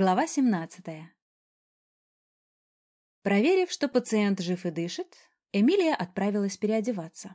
Глава 17. Проверив, что пациент жив и дышит, Эмилия отправилась переодеваться.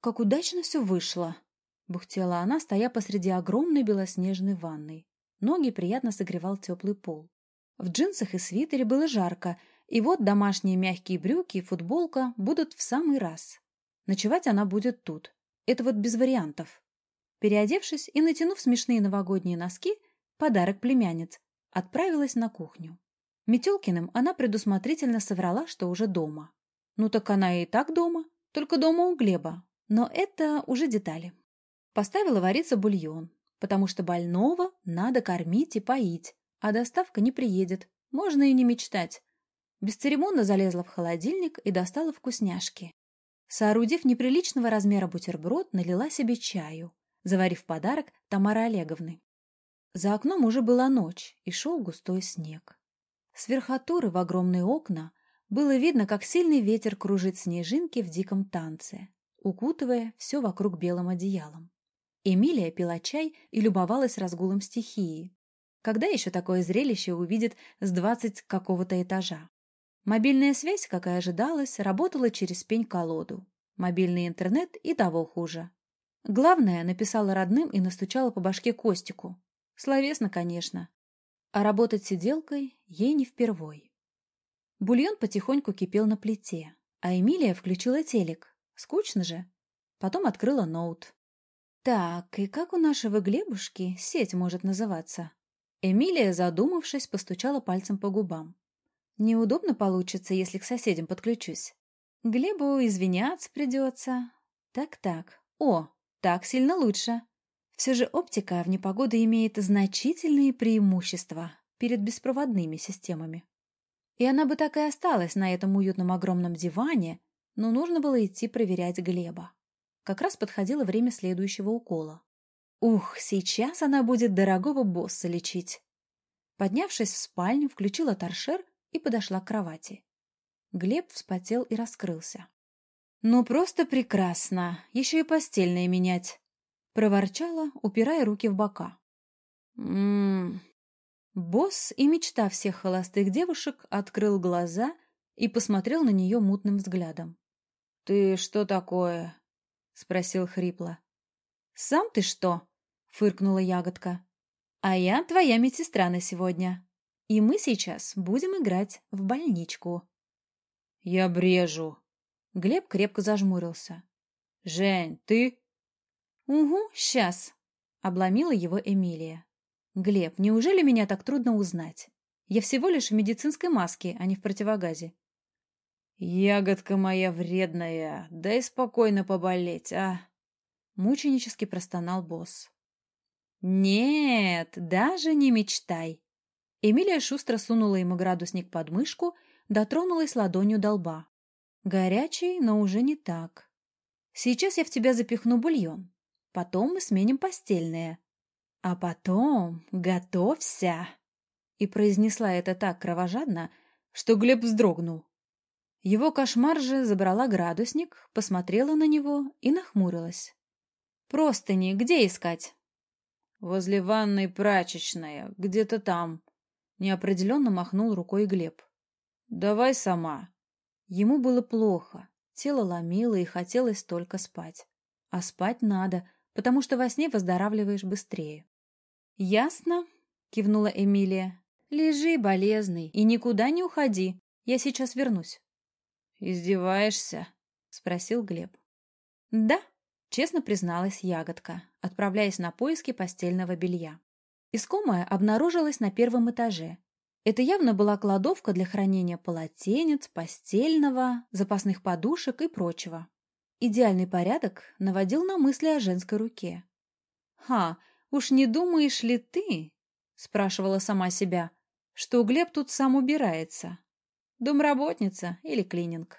«Как удачно все вышло!» — бухтела она, стоя посреди огромной белоснежной ванной. Ноги приятно согревал теплый пол. В джинсах и свитере было жарко, и вот домашние мягкие брюки и футболка будут в самый раз. Ночевать она будет тут. Это вот без вариантов. Переодевшись и натянув смешные новогодние носки, подарок племянниц, отправилась на кухню. Метелкиным она предусмотрительно соврала, что уже дома. Ну так она и так дома, только дома у Глеба. Но это уже детали. Поставила вариться бульон, потому что больного надо кормить и поить, а доставка не приедет, можно и не мечтать. Бесцеремонно залезла в холодильник и достала вкусняшки. Соорудив неприличного размера бутерброд, налила себе чаю, заварив подарок Тамары Олеговны. За окном уже была ночь, и шел густой снег. С верхотуры в огромные окна было видно, как сильный ветер кружит снежинки в диком танце, укутывая все вокруг белым одеялом. Эмилия пила чай и любовалась разгулом стихии. Когда еще такое зрелище увидит с двадцать какого-то этажа? Мобильная связь, как и ожидалось, работала через пень-колоду. Мобильный интернет и того хуже. Главное, написала родным и настучала по башке Костику, Словесно, конечно. А работать сиделкой ей не впервой. Бульон потихоньку кипел на плите, а Эмилия включила телек. Скучно же. Потом открыла ноут. Так, и как у нашего Глебушки сеть может называться? Эмилия, задумавшись, постучала пальцем по губам. Неудобно получится, если к соседям подключусь. Глебу извиняться придется. Так-так. О, так сильно лучше. Все же оптика в непогоду имеет значительные преимущества перед беспроводными системами. И она бы так и осталась на этом уютном огромном диване, но нужно было идти проверять Глеба. Как раз подходило время следующего укола. Ух, сейчас она будет дорогого босса лечить. Поднявшись в спальню, включила торшер и подошла к кровати. Глеб вспотел и раскрылся. «Ну, просто прекрасно! Еще и постельное менять!» Проворчала, упирая руки в бока. Ммм. Босс и мечта всех холостых девушек открыл глаза и посмотрел на нее мутным взглядом. «Ты что такое?» — спросил хрипло. «Сам ты что?» — фыркнула ягодка. «А я твоя медсестра на сегодня. И мы сейчас будем играть в больничку». «Я брежу». Глеб крепко зажмурился. «Жень, ты...» «Угу, сейчас», — обломила его Эмилия. «Глеб, неужели меня так трудно узнать? Я всего лишь в медицинской маске, а не в противогазе». «Ягодка моя вредная, дай спокойно поболеть, а!» Мученически простонал босс. «Нет, даже не мечтай!» Эмилия шустро сунула ему градусник под мышку, дотронулась ладонью до лба. «Горячий, но уже не так. Сейчас я в тебя запихну бульон. Потом мы сменим постельное. А потом готовься!» И произнесла это так кровожадно, что Глеб вздрогнул. Его кошмар же забрала градусник, посмотрела на него и нахмурилась. «Простыни где искать?» «Возле ванной прачечная, где-то там», — неопределенно махнул рукой Глеб. «Давай сама». Ему было плохо, тело ломило и хотелось только спать. А спать надо, потому что во сне выздоравливаешь быстрее. «Ясно», — кивнула Эмилия. «Лежи, болезный, и никуда не уходи. Я сейчас вернусь». «Издеваешься?» — спросил Глеб. «Да», — честно призналась ягодка, отправляясь на поиски постельного белья. Искомая обнаружилась на первом этаже. Это явно была кладовка для хранения полотенец, постельного, запасных подушек и прочего. Идеальный порядок наводил на мысли о женской руке. «Ха, уж не думаешь ли ты?» — спрашивала сама себя, что Глеб тут сам убирается. Домработница или клининг.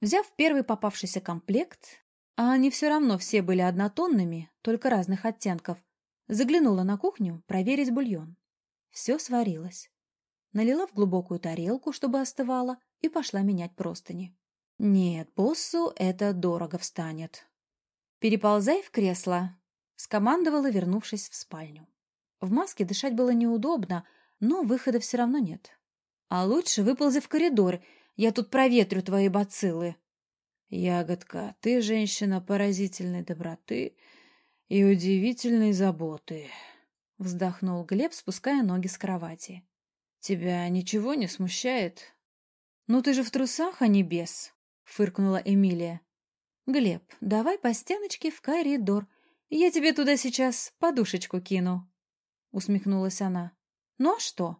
Взяв первый попавшийся комплект, а они все равно все были однотонными, только разных оттенков, заглянула на кухню проверить бульон. Все сварилось. Налила в глубокую тарелку, чтобы остывало, и пошла менять простыни. Нет, боссу это дорого встанет. Переползай в кресло, скомандовала, вернувшись в спальню. В маске дышать было неудобно, но выхода все равно нет. А лучше выползи в коридор, я тут проветрю твои бациллы. Ягодка, ты женщина поразительной доброты и удивительной заботы, вздохнул Глеб, спуская ноги с кровати. Тебя ничего не смущает? Ну ты же в трусах, а не без, фыркнула Эмилия. Глеб, давай по стеночке в коридор. Я тебе туда сейчас подушечку кину, усмехнулась она. Ну а что?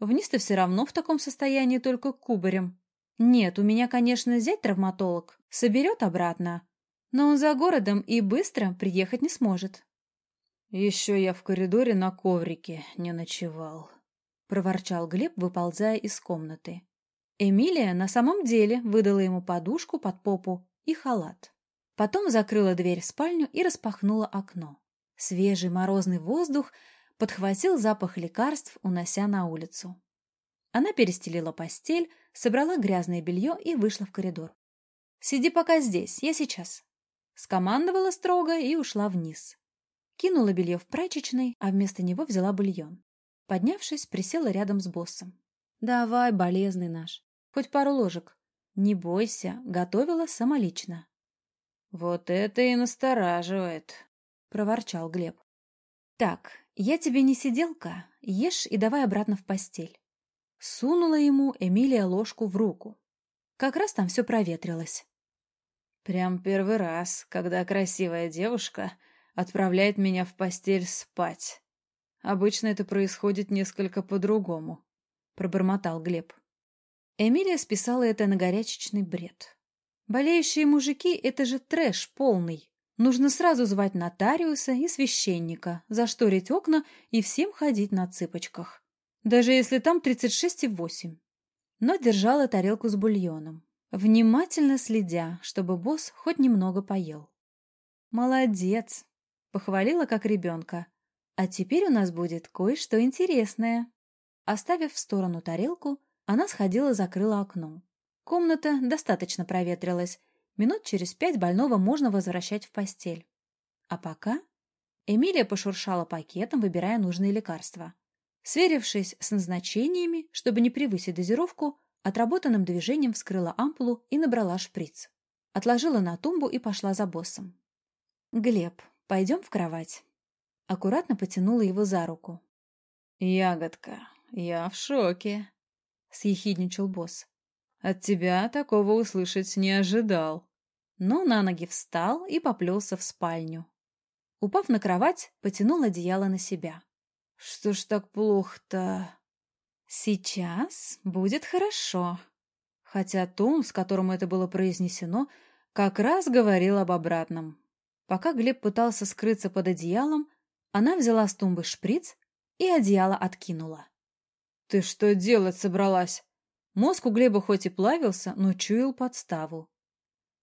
Вниз ты все равно в таком состоянии только кубарем. Нет, у меня, конечно, зять травматолог, соберет обратно, но он за городом и быстро приехать не сможет. Еще я в коридоре на коврике не ночевал, проворчал Глеб, выползая из комнаты. Эмилия на самом деле выдала ему подушку под попу и халат. Потом закрыла дверь в спальню и распахнула окно. Свежий морозный воздух подхватил запах лекарств, унося на улицу. Она перестелила постель, собрала грязное белье и вышла в коридор. «Сиди пока здесь, я сейчас», — скомандовала строго и ушла вниз. Кинула белье в прачечной, а вместо него взяла бульон. Поднявшись, присела рядом с боссом. «Давай, болезный наш, хоть пару ложек. Не бойся, готовила самолично». «Вот это и настораживает», — проворчал Глеб. «Так, я тебе не сиделка, ешь и давай обратно в постель. Сунула ему Эмилия ложку в руку. Как раз там все проветрилось. Прям первый раз, когда красивая девушка отправляет меня в постель спать. Обычно это происходит несколько по-другому, пробормотал Глеб. Эмилия списала это на горячечный бред. Болеющие мужики — это же трэш полный. Нужно сразу звать нотариуса и священника, зашторить окна и всем ходить на цыпочках даже если там 36,8. Но держала тарелку с бульоном, внимательно следя, чтобы босс хоть немного поел. «Молодец!» — похвалила как ребенка. «А теперь у нас будет кое-что интересное». Оставив в сторону тарелку, она сходила закрыла окно. Комната достаточно проветрилась. Минут через пять больного можно возвращать в постель. А пока Эмилия пошуршала пакетом, выбирая нужные лекарства. Сверившись с назначениями, чтобы не превысить дозировку, отработанным движением вскрыла ампулу и набрала шприц. Отложила на тумбу и пошла за боссом. «Глеб, пойдем в кровать». Аккуратно потянула его за руку. «Ягодка, я в шоке», — съехидничал босс. «От тебя такого услышать не ожидал». Но на ноги встал и поплелся в спальню. Упав на кровать, потянул одеяло на себя. Что ж так плохо-то? Сейчас будет хорошо. Хотя тон, с которым это было произнесено, как раз говорил об обратном. Пока Глеб пытался скрыться под одеялом, она взяла с тумбы шприц и одеяло откинула. «Ты что делать собралась?» Мозг у Глеба хоть и плавился, но чуял подставу.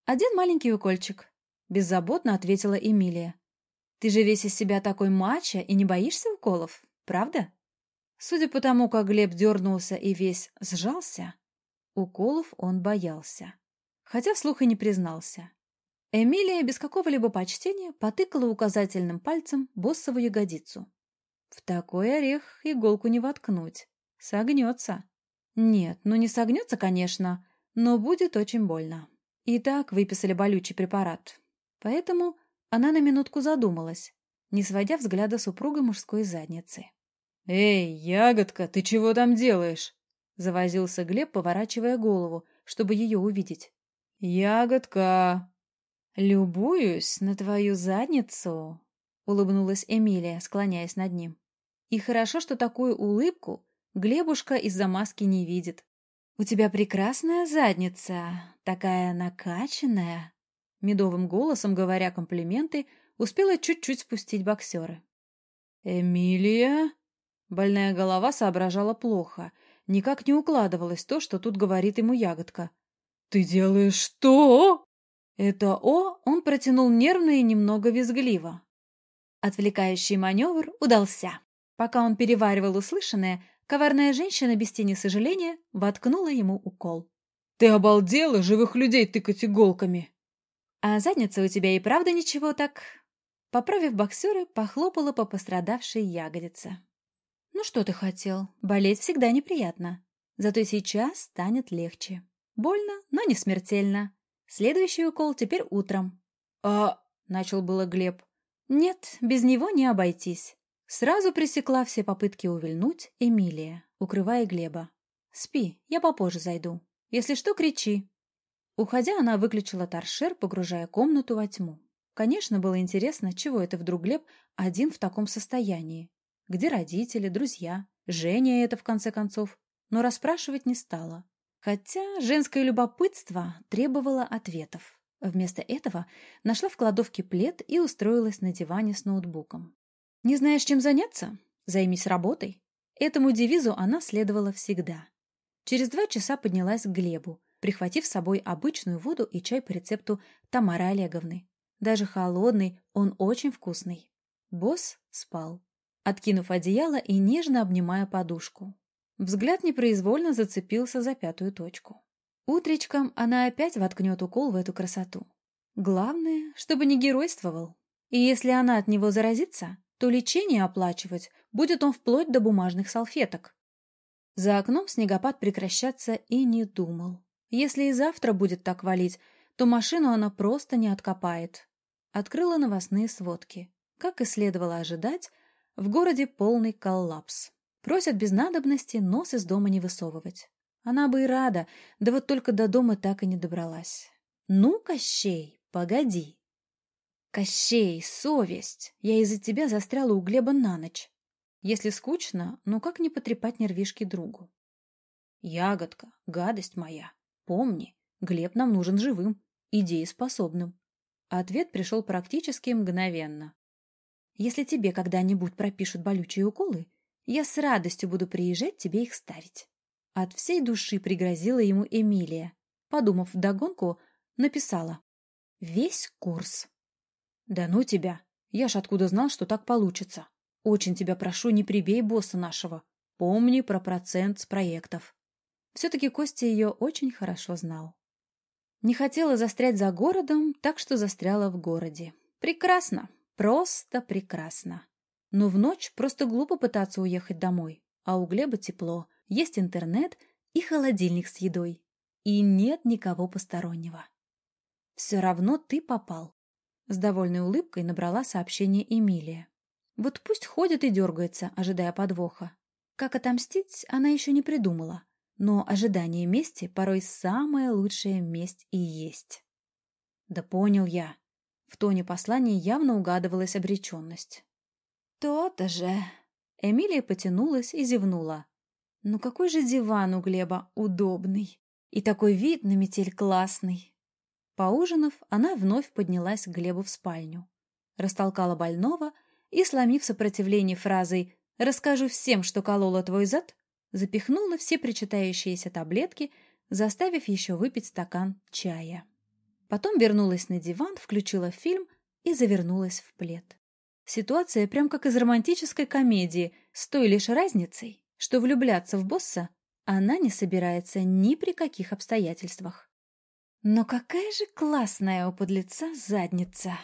«Один маленький укольчик», — беззаботно ответила Эмилия. Ты же весь из себя такой мачо и не боишься уколов, правда? Судя по тому, как Глеб дернулся и весь сжался, уколов он боялся. Хотя вслух и не признался. Эмилия без какого-либо почтения потыкала указательным пальцем боссову ягодицу. В такой орех иголку не воткнуть. Согнется. Нет, ну не согнется, конечно, но будет очень больно. И так выписали болючий препарат. Поэтому она на минутку задумалась, не сводя взгляда супруга мужской задницы. «Эй, ягодка, ты чего там делаешь?» Завозился Глеб, поворачивая голову, чтобы ее увидеть. «Ягодка!» «Любуюсь на твою задницу!» — улыбнулась Эмилия, склоняясь над ним. «И хорошо, что такую улыбку Глебушка из-за маски не видит. У тебя прекрасная задница, такая накачанная!» медовым голосом, говоря комплименты, успела чуть-чуть спустить боксеры. «Эмилия?» Больная голова соображала плохо. Никак не укладывалось то, что тут говорит ему ягодка. «Ты делаешь что?» Это «о» он протянул нервно и немного визгливо. Отвлекающий маневр удался. Пока он переваривал услышанное, коварная женщина без тени сожаления воткнула ему укол. «Ты обалдела живых людей тыкать иголками!» А задница у тебя и правда ничего так...» Поправив боксеры, похлопала по пострадавшей ягодице. «Ну Ну что ты хотел? Болеть всегда неприятно. Зато сейчас станет легче. Больно, но не смертельно. Следующий укол теперь утром. А... Начал было Глеб. Нет, без него не обойтись. Сразу пресекла все попытки увильнуть Эмилия, укрывая Глеба. «Спи, я попозже зайду. Если что, кричи». Уходя, она выключила торшер, погружая комнату во тьму. Конечно, было интересно, чего это вдруг Глеб один в таком состоянии. Где родители, друзья, Женя это, в конце концов. Но расспрашивать не стала. Хотя женское любопытство требовало ответов. Вместо этого нашла в кладовке плед и устроилась на диване с ноутбуком. «Не знаешь, чем заняться? Займись работой». Этому девизу она следовала всегда. Через два часа поднялась к Глебу, прихватив с собой обычную воду и чай по рецепту Тамары Олеговны. Даже холодный, он очень вкусный. Босс спал, откинув одеяло и нежно обнимая подушку. Взгляд непроизвольно зацепился за пятую точку. Утречком она опять воткнет укол в эту красоту. Главное, чтобы не геройствовал. И если она от него заразится, то лечение оплачивать будет он вплоть до бумажных салфеток. За окном снегопад прекращаться и не думал. Если и завтра будет так валить, то машину она просто не откопает. Открыла новостные сводки. Как и следовало ожидать, в городе полный коллапс. Просят без надобности нос из дома не высовывать. Она бы и рада, да вот только до дома так и не добралась. «Ну, Кощей, погоди!» «Кощей, совесть! Я из-за тебя застряла у Глеба на ночь. Если скучно, ну как не потрепать нервишки другу?» «Ягодка, гадость моя, помни, Глеб нам нужен живым и дееспособным». Ответ пришел практически мгновенно. «Если тебе когда-нибудь пропишут болючие уколы, я с радостью буду приезжать тебе их ставить». От всей души пригрозила ему Эмилия. Подумав вдогонку, написала. Весь курс. Да ну тебя. Я ж откуда знал, что так получится. Очень тебя прошу, не прибей босса нашего. Помни про процент с проектов. Все-таки Костя ее очень хорошо знал. Не хотела застрять за городом, так что застряла в городе. Прекрасно. Просто прекрасно. Но в ночь просто глупо пытаться уехать домой. А у Глеба тепло, есть интернет и холодильник с едой. И нет никого постороннего. Все равно ты попал. С довольной улыбкой набрала сообщение Эмилия. Вот пусть ходит и дергается, ожидая подвоха. Как отомстить, она еще не придумала. Но ожидание мести порой самая лучшая месть и есть. Да понял я. В тоне послания явно угадывалась обреченность. То-то же. Эмилия потянулась и зевнула. Ну какой же диван у Глеба удобный. И такой вид на метель классный. Поужинав, она вновь поднялась к Глебу в спальню. Растолкала больного и, сломив сопротивление фразой «Расскажу всем, что колола твой зад», запихнула все причитающиеся таблетки, заставив еще выпить стакан чая. Потом вернулась на диван, включила фильм и завернулась в плед. Ситуация прям как из романтической комедии, с той лишь разницей, что влюбляться в босса она не собирается ни при каких обстоятельствах. Но какая же классная у подлеца задница!